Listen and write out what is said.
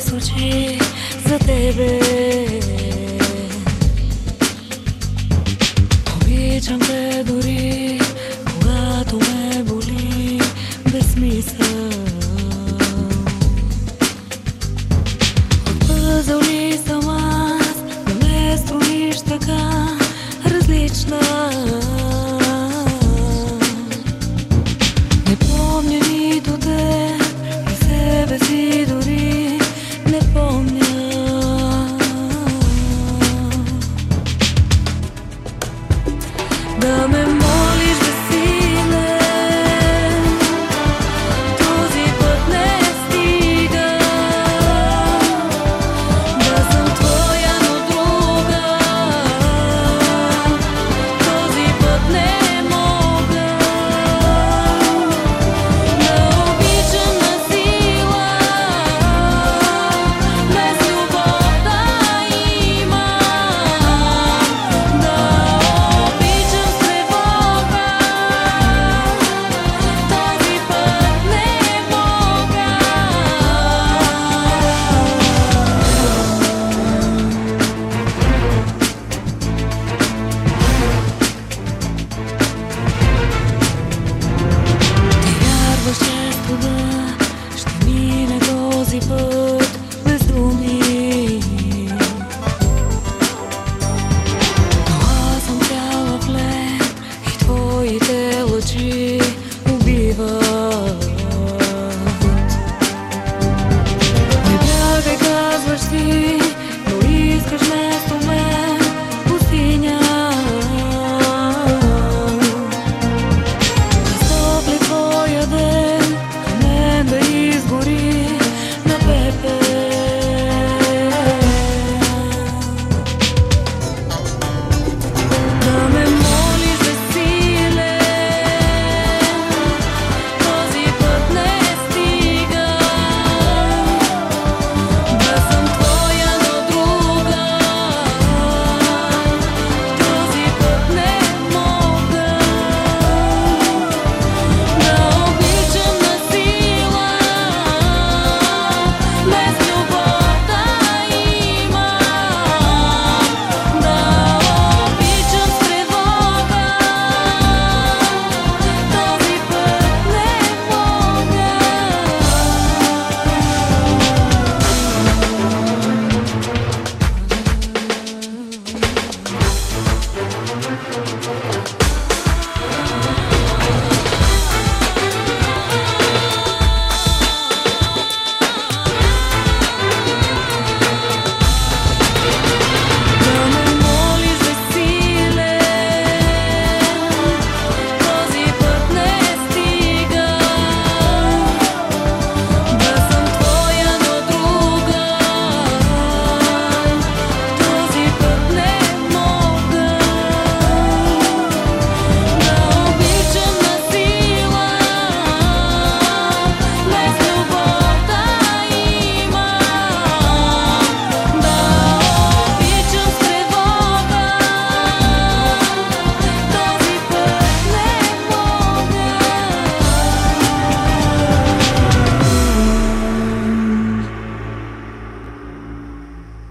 słodzi za tebe Obiecam te góry 的我去